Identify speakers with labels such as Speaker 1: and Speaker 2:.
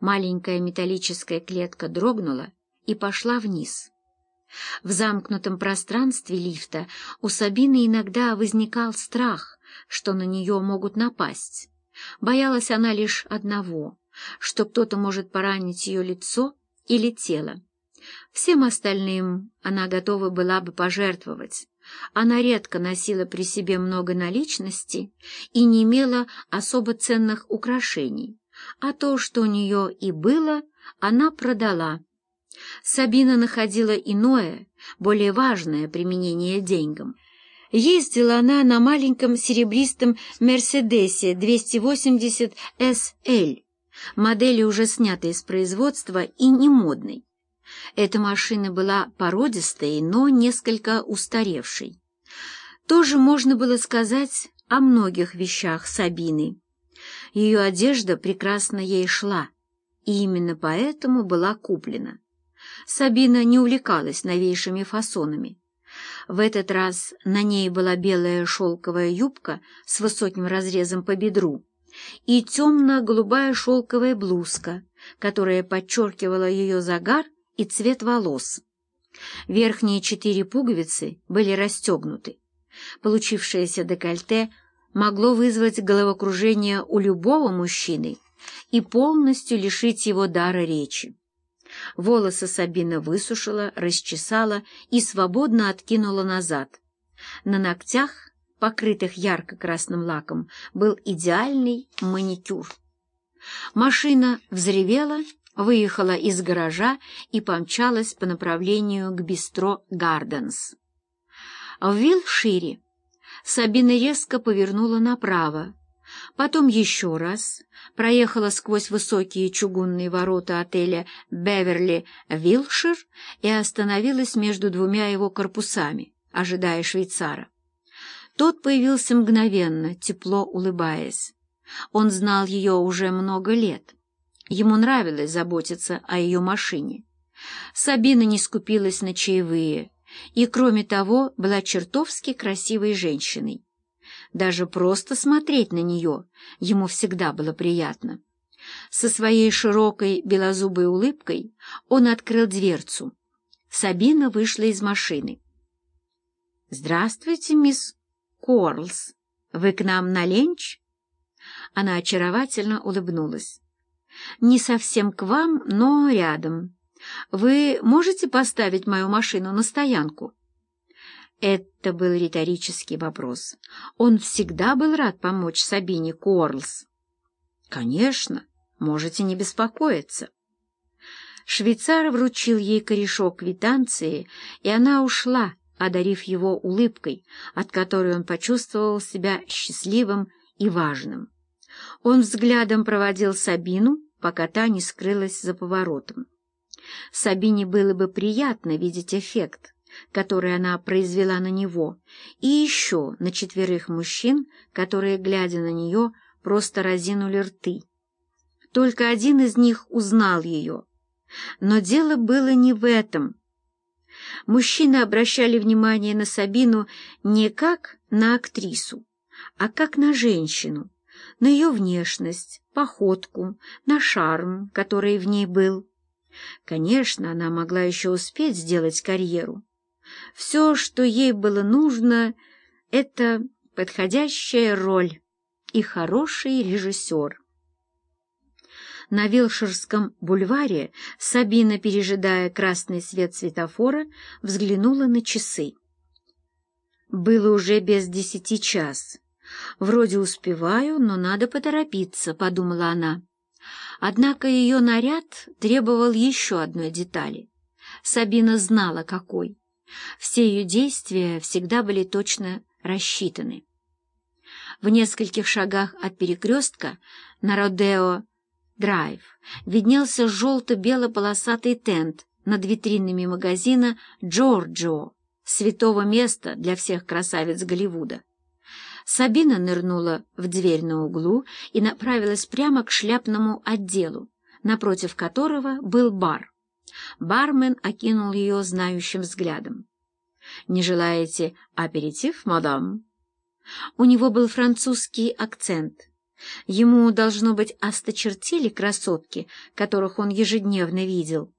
Speaker 1: Маленькая металлическая клетка дрогнула и пошла вниз. В замкнутом пространстве лифта у Сабины иногда возникал страх, что на нее могут напасть. Боялась она лишь одного, что кто-то может поранить ее лицо или тело. Всем остальным она готова была бы пожертвовать. Она редко носила при себе много наличности и не имела особо ценных украшений, а то, что у нее и было, она продала. Сабина находила иное, более важное применение деньгам. Ездила она на маленьком серебристом «Мерседесе» 280 SL, модели уже снятой из производства и не модной. Эта машина была породистой, но несколько устаревшей. Тоже можно было сказать о многих вещах Сабины. Ее одежда прекрасно ей шла, и именно поэтому была куплена. Сабина не увлекалась новейшими фасонами. В этот раз на ней была белая шелковая юбка с высоким разрезом по бедру и темно-голубая шелковая блузка, которая подчеркивала ее загар и цвет волос. Верхние четыре пуговицы были расстегнуты. Получившееся декольте могло вызвать головокружение у любого мужчины и полностью лишить его дара речи. Волосы Сабина высушила, расчесала и свободно откинула назад. На ногтях, покрытых ярко-красным лаком, был идеальный маникюр. Машина взревела выехала из гаража и помчалась по направлению к бистро «Гарденс». В Вилшире Сабина резко повернула направо, потом еще раз проехала сквозь высокие чугунные ворота отеля «Беверли Вилшир» и остановилась между двумя его корпусами, ожидая швейцара. Тот появился мгновенно, тепло улыбаясь. Он знал ее уже много лет. Ему нравилось заботиться о ее машине. Сабина не скупилась на чаевые и, кроме того, была чертовски красивой женщиной. Даже просто смотреть на нее ему всегда было приятно. Со своей широкой белозубой улыбкой он открыл дверцу. Сабина вышла из машины. «Здравствуйте, мисс Корлс. Вы к нам на ленч?» Она очаровательно улыбнулась. Не совсем к вам, но рядом. Вы можете поставить мою машину на стоянку?» Это был риторический вопрос. Он всегда был рад помочь Сабине Корлс. «Конечно, можете не беспокоиться». Швейцар вручил ей корешок квитанции, и она ушла, одарив его улыбкой, от которой он почувствовал себя счастливым и важным. Он взглядом проводил Сабину, пока та не скрылась за поворотом. Сабине было бы приятно видеть эффект, который она произвела на него, и еще на четверых мужчин, которые, глядя на нее, просто разинули рты. Только один из них узнал ее. Но дело было не в этом. Мужчины обращали внимание на Сабину не как на актрису, а как на женщину, на ее внешность, походку, на шарм, который в ней был. Конечно, она могла еще успеть сделать карьеру. Все, что ей было нужно, — это подходящая роль и хороший режиссер. На Вилширском бульваре Сабина, пережидая красный свет светофора, взглянула на часы. Было уже без десяти час. «Вроде успеваю, но надо поторопиться», — подумала она. Однако ее наряд требовал еще одной детали. Сабина знала, какой. Все ее действия всегда были точно рассчитаны. В нескольких шагах от перекрестка на Родео-драйв виднелся желто-бело-полосатый тент над витринами магазина «Джорджио», святого места для всех красавиц Голливуда. Сабина нырнула в дверь на углу и направилась прямо к шляпному отделу, напротив которого был бар. Бармен окинул ее знающим взглядом. «Не желаете аперитив, мадам?» У него был французский акцент. Ему, должно быть, осточертели красотки, которых он ежедневно видел,